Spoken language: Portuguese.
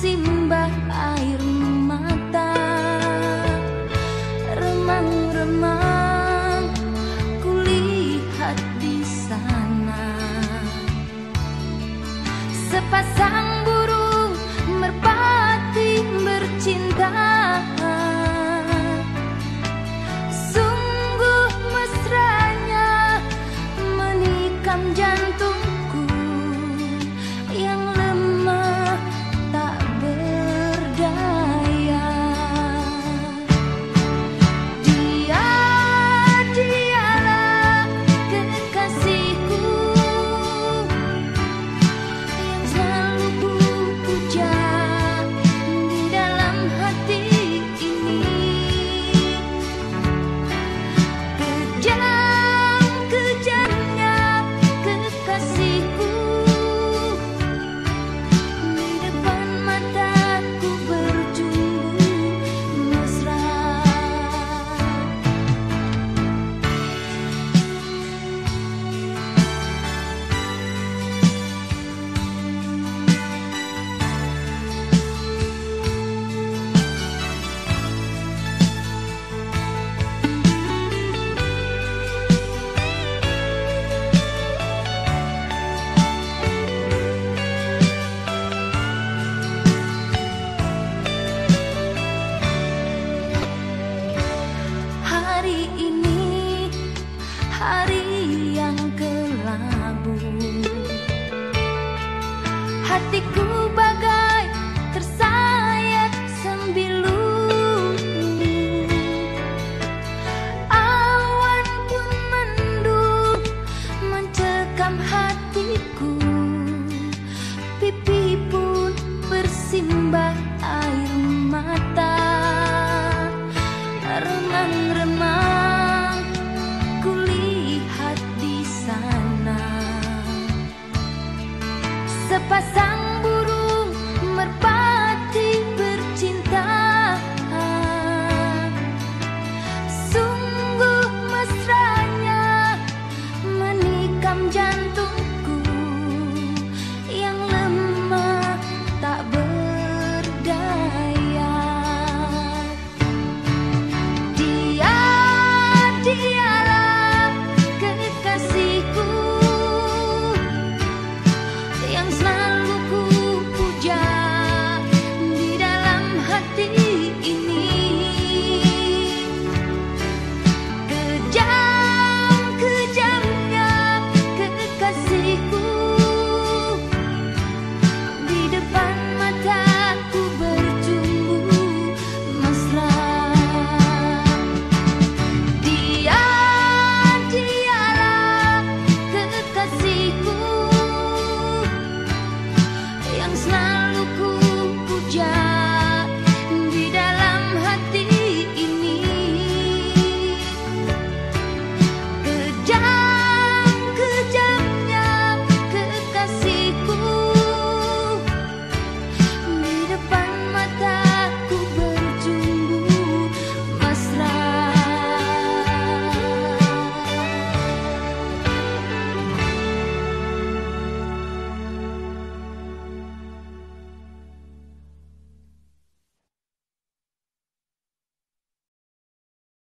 sin body passar.